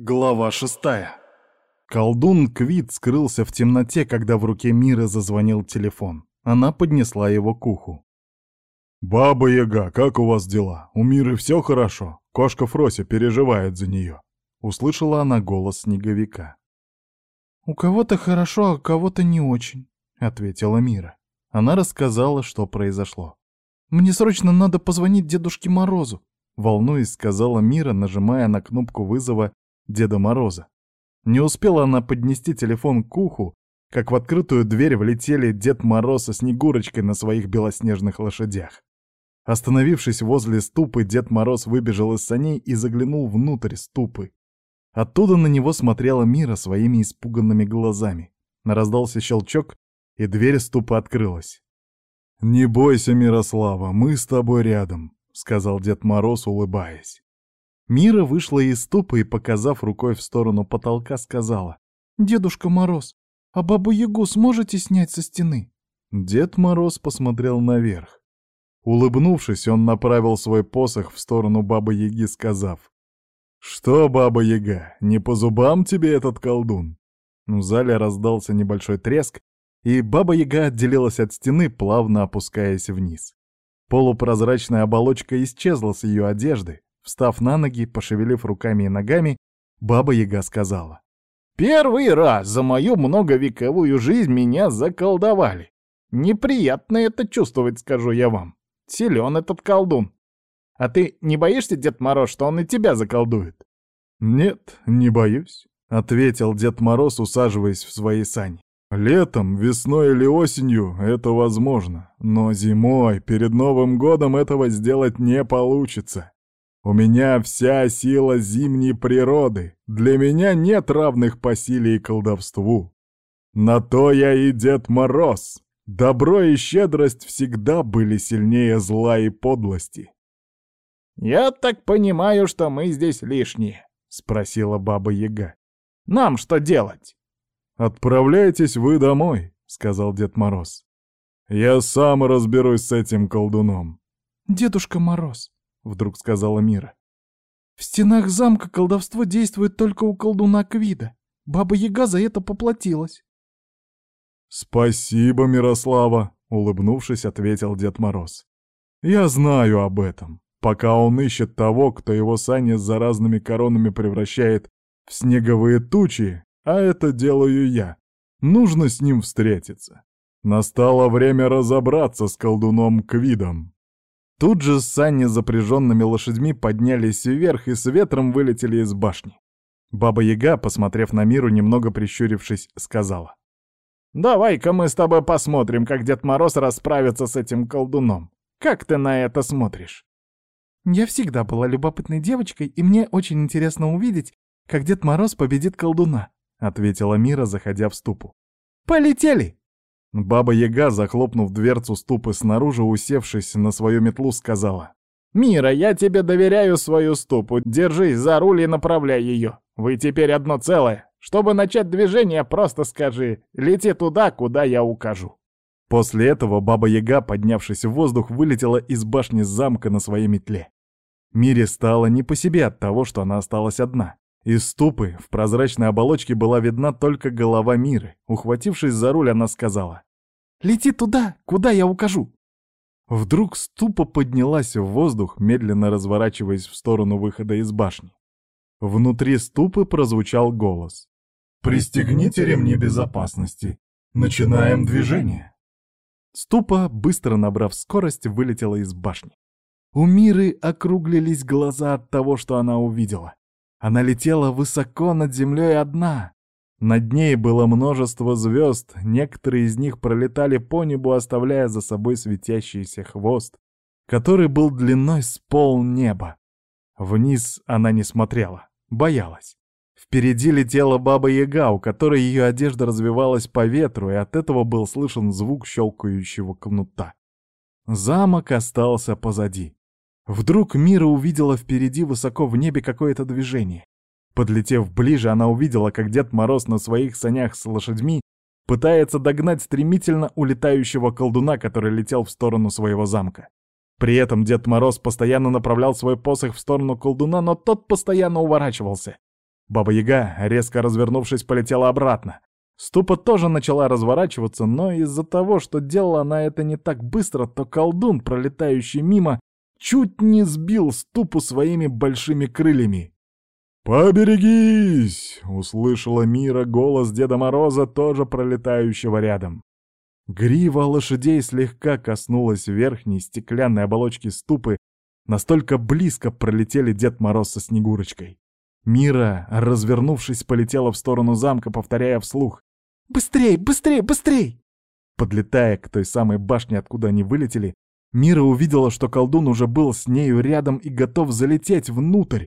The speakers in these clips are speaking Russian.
Глава шестая. Колдун Квит скрылся в темноте, когда в руке Миры зазвонил телефон. Она поднесла его к уху. «Баба-яга, как у вас дела? У Миры все хорошо? Кошка Фрося переживает за нее». Услышала она голос снеговика. «У кого-то хорошо, а у кого-то не очень», — ответила Мира. Она рассказала, что произошло. «Мне срочно надо позвонить Дедушке Морозу», — волнуясь, сказала Мира, нажимая на кнопку вызова Деда Мороза. Не успела она поднести телефон к уху, как в открытую дверь влетели Дед Мороз со Снегурочкой на своих белоснежных лошадях. Остановившись возле ступы, Дед Мороз выбежал из саней и заглянул внутрь ступы. Оттуда на него смотрела Мира своими испуганными глазами. Раздался щелчок, и дверь ступы открылась. «Не бойся, Мирослава, мы с тобой рядом», — сказал Дед Мороз, улыбаясь. Мира вышла из ступы и, показав рукой в сторону потолка, сказала. «Дедушка Мороз, а бабу-ягу сможете снять со стены?» Дед Мороз посмотрел наверх. Улыбнувшись, он направил свой посох в сторону бабы-яги, сказав. «Что, баба-яга, не по зубам тебе этот колдун?» В зале раздался небольшой треск, и баба-яга отделилась от стены, плавно опускаясь вниз. Полупрозрачная оболочка исчезла с ее одежды, Встав на ноги, пошевелив руками и ногами, Баба-Яга сказала. «Первый раз за мою многовековую жизнь меня заколдовали. Неприятно это чувствовать, скажу я вам. Силен этот колдун. А ты не боишься, Дед Мороз, что он и тебя заколдует?» «Нет, не боюсь», — ответил Дед Мороз, усаживаясь в свои сани. «Летом, весной или осенью это возможно, но зимой, перед Новым годом этого сделать не получится. У меня вся сила зимней природы. Для меня нет равных по силе и колдовству. На то я и Дед Мороз. Добро и щедрость всегда были сильнее зла и подлости. «Я так понимаю, что мы здесь лишние», — спросила Баба Яга. «Нам что делать?» «Отправляйтесь вы домой», — сказал Дед Мороз. «Я сам разберусь с этим колдуном». «Дедушка Мороз», вдруг сказала Мира. В стенах замка колдовство действует только у колдуна Квида. Баба-яга за это поплатилась. «Спасибо, Мирослава», — улыбнувшись, ответил Дед Мороз. «Я знаю об этом. Пока он ищет того, кто его сани с заразными коронами превращает в снеговые тучи, а это делаю я, нужно с ним встретиться. Настало время разобраться с колдуном Квидом». Тут же сани с запряженными лошадьми поднялись вверх и с ветром вылетели из башни. Баба-яга, посмотрев на миру, немного прищурившись, сказала. «Давай-ка мы с тобой посмотрим, как Дед Мороз расправится с этим колдуном. Как ты на это смотришь?» «Я всегда была любопытной девочкой, и мне очень интересно увидеть, как Дед Мороз победит колдуна», — ответила Мира, заходя в ступу. «Полетели!» Баба-яга, захлопнув дверцу ступы снаружи, усевшись на свою метлу, сказала. «Мира, я тебе доверяю свою ступу. Держись за руль и направляй ее. Вы теперь одно целое. Чтобы начать движение, просто скажи «Лети туда, куда я укажу». После этого Баба-Яга, поднявшись в воздух, вылетела из башни замка на своей метле. Мире стало не по себе от того, что она осталась одна. Из ступы в прозрачной оболочке была видна только голова Миры. Ухватившись за руль, она сказала. «Лети туда, куда я укажу!» Вдруг ступа поднялась в воздух, медленно разворачиваясь в сторону выхода из башни. Внутри ступы прозвучал голос. «Пристегните ремни безопасности. Начинаем движение». Ступа, быстро набрав скорость, вылетела из башни. У Миры округлились глаза от того, что она увидела. Она летела высоко над землей одна. Над ней было множество звезд, некоторые из них пролетали по небу, оставляя за собой светящийся хвост, который был длиной с пол неба. Вниз она не смотрела, боялась. Впереди летела баба-яга, у которой ее одежда развивалась по ветру, и от этого был слышен звук щелкающего кнута. Замок остался позади. Вдруг Мира увидела впереди высоко в небе какое-то движение. Подлетев ближе, она увидела, как Дед Мороз на своих санях с лошадьми пытается догнать стремительно улетающего колдуна, который летел в сторону своего замка. При этом Дед Мороз постоянно направлял свой посох в сторону колдуна, но тот постоянно уворачивался. Баба-яга, резко развернувшись, полетела обратно. Ступа тоже начала разворачиваться, но из-за того, что делала она это не так быстро, то колдун, пролетающий мимо, чуть не сбил ступу своими большими крыльями. «Поберегись!» — услышала Мира голос Деда Мороза, тоже пролетающего рядом. Грива лошадей слегка коснулась верхней стеклянной оболочки ступы, настолько близко пролетели Дед Мороз со Снегурочкой. Мира, развернувшись, полетела в сторону замка, повторяя вслух. Быстрей, быстрей, быстрей!» Подлетая к той самой башне, откуда они вылетели, Мира увидела, что колдун уже был с нею рядом и готов залететь внутрь.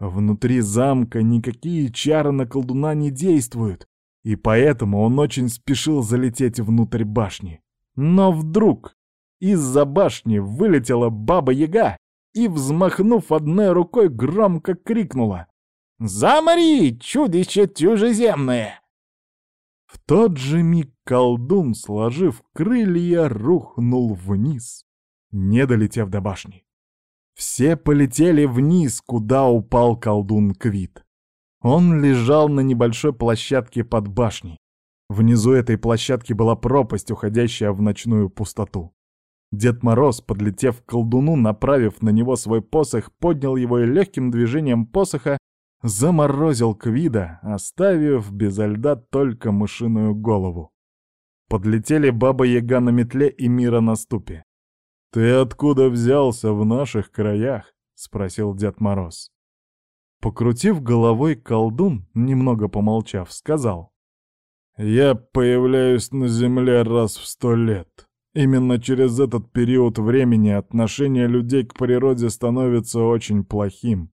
Внутри замка никакие чары на колдуна не действуют, и поэтому он очень спешил залететь внутрь башни. Но вдруг из-за башни вылетела Баба-Яга и, взмахнув одной рукой, громко крикнула «Замри, чудище чужеземное!» В тот же миг колдун, сложив крылья, рухнул вниз, не долетев до башни. Все полетели вниз, куда упал колдун Квит. Он лежал на небольшой площадке под башней. Внизу этой площадки была пропасть, уходящая в ночную пустоту. Дед Мороз, подлетев к колдуну, направив на него свой посох, поднял его и легким движением посоха заморозил Квида, оставив безо льда только мышиную голову. Подлетели Баба-Яга на метле и Мира на ступе. «Ты откуда взялся в наших краях?» — спросил Дед Мороз. Покрутив головой колдун, немного помолчав, сказал. «Я появляюсь на Земле раз в сто лет. Именно через этот период времени отношение людей к природе становится очень плохим.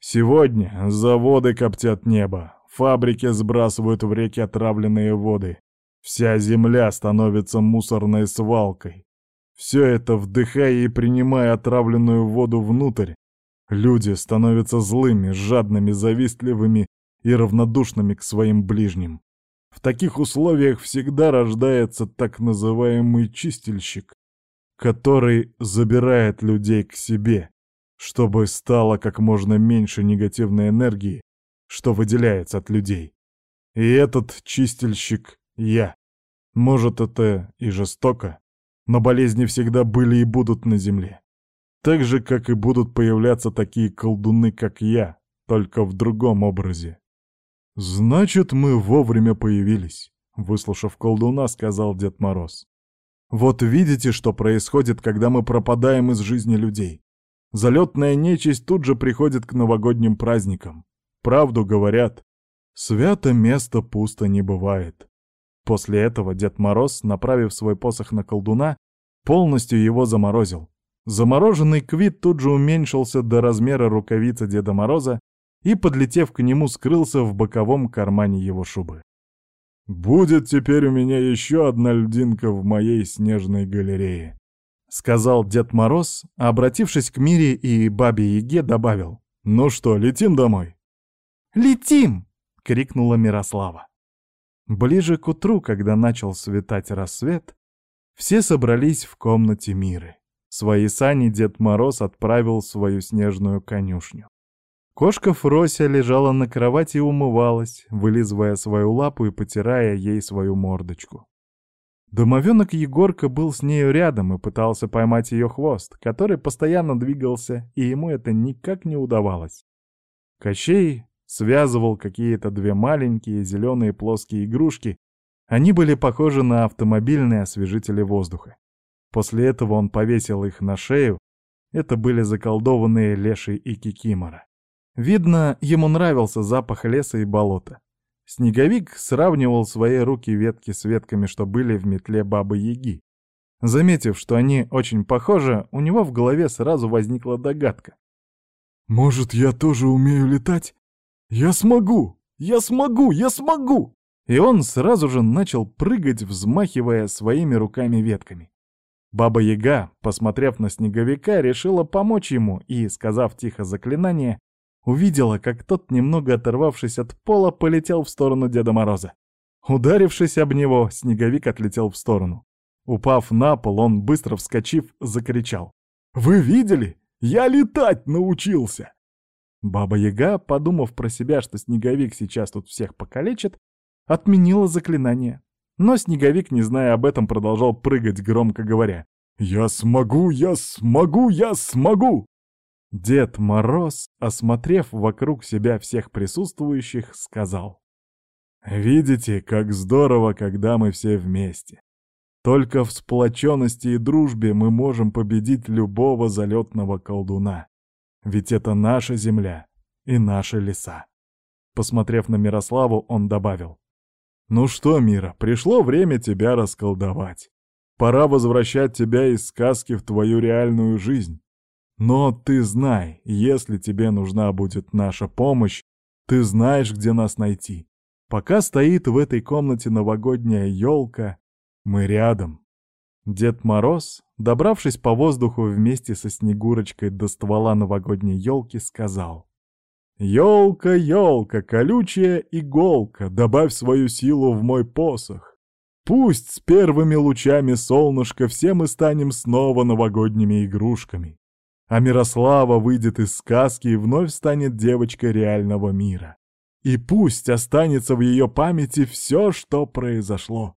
Сегодня заводы коптят небо, фабрики сбрасывают в реки отравленные воды. Вся земля становится мусорной свалкой. Все это вдыхая и принимая отравленную воду внутрь, люди становятся злыми, жадными, завистливыми и равнодушными к своим ближним. В таких условиях всегда рождается так называемый чистильщик, который забирает людей к себе, чтобы стало как можно меньше негативной энергии, что выделяется от людей. И этот чистильщик — я. Может, это и жестоко, но болезни всегда были и будут на земле. Так же, как и будут появляться такие колдуны, как я, только в другом образе. «Значит, мы вовремя появились», — выслушав колдуна, сказал Дед Мороз. «Вот видите, что происходит, когда мы пропадаем из жизни людей. Залетная нечисть тут же приходит к новогодним праздникам. Правду говорят. Свято место пусто не бывает. После этого Дед Мороз, направив свой посох на колдуна, полностью его заморозил. Замороженный квит тут же уменьшился до размера рукавицы Деда Мороза и, подлетев к нему, скрылся в боковом кармане его шубы. «Будет теперь у меня еще одна льдинка в моей снежной галерее», — сказал Дед Мороз, обратившись к Мире и Бабе Яге, добавил. «Ну что, летим домой?» «Летим!» — крикнула Мирослава. Ближе к утру, когда начал светать рассвет, все собрались в комнате Миры. Свои сани Дед Мороз отправил в свою снежную конюшню. Кошка Фрося лежала на кровати и умывалась, вылизывая свою лапу и потирая ей свою мордочку. Домовенок Егорка был с нею рядом и пытался поймать ее хвост, который постоянно двигался, и ему это никак не удавалось. Кощей связывал какие-то две маленькие зеленые плоские игрушки. Они были похожи на автомобильные освежители воздуха. После этого он повесил их на шею. Это были заколдованные Леший и Кикимора. Видно, ему нравился запах леса и болота. Снеговик сравнивал свои руки ветки с ветками, что были в метле Бабы-Яги. Заметив, что они очень похожи, у него в голове сразу возникла догадка. «Может, я тоже умею летать? Я смогу! Я смогу! Я смогу!» И он сразу же начал прыгать, взмахивая своими руками-ветками. Баба-Яга, посмотрев на снеговика, решила помочь ему и, сказав тихо заклинание, увидела, как тот, немного оторвавшись от пола, полетел в сторону Деда Мороза. Ударившись об него, снеговик отлетел в сторону. Упав на пол, он, быстро вскочив, закричал. «Вы видели? Я летать научился!» Баба-яга, подумав про себя, что снеговик сейчас тут всех покалечит, отменила заклинание. Но снеговик, не зная об этом, продолжал прыгать, громко говоря. «Я смогу, я смогу, я смогу!» Дед Мороз, осмотрев вокруг себя всех присутствующих, сказал. «Видите, как здорово, когда мы все вместе. Только в сплоченности и дружбе мы можем победить любого залетного колдуна. Ведь это наша земля и наши леса. Посмотрев на Мирославу, он добавил. «Ну что, Мира, пришло время тебя расколдовать. Пора возвращать тебя из сказки в твою реальную жизнь. Но ты знай, если тебе нужна будет наша помощь, ты знаешь, где нас найти. Пока стоит в этой комнате новогодняя елка, мы рядом. Дед Мороз, добравшись по воздуху вместе со Снегурочкой до ствола новогодней елки, сказал. «Елка, елка, колючая иголка, добавь свою силу в мой посох. Пусть с первыми лучами солнышка все мы станем снова новогодними игрушками. А Мирослава выйдет из сказки и вновь станет девочкой реального мира. И пусть останется в ее памяти все, что произошло.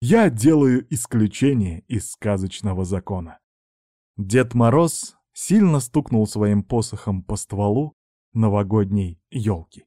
Я делаю исключение из сказочного закона. Дед Мороз сильно стукнул своим посохом по стволу новогодней елки.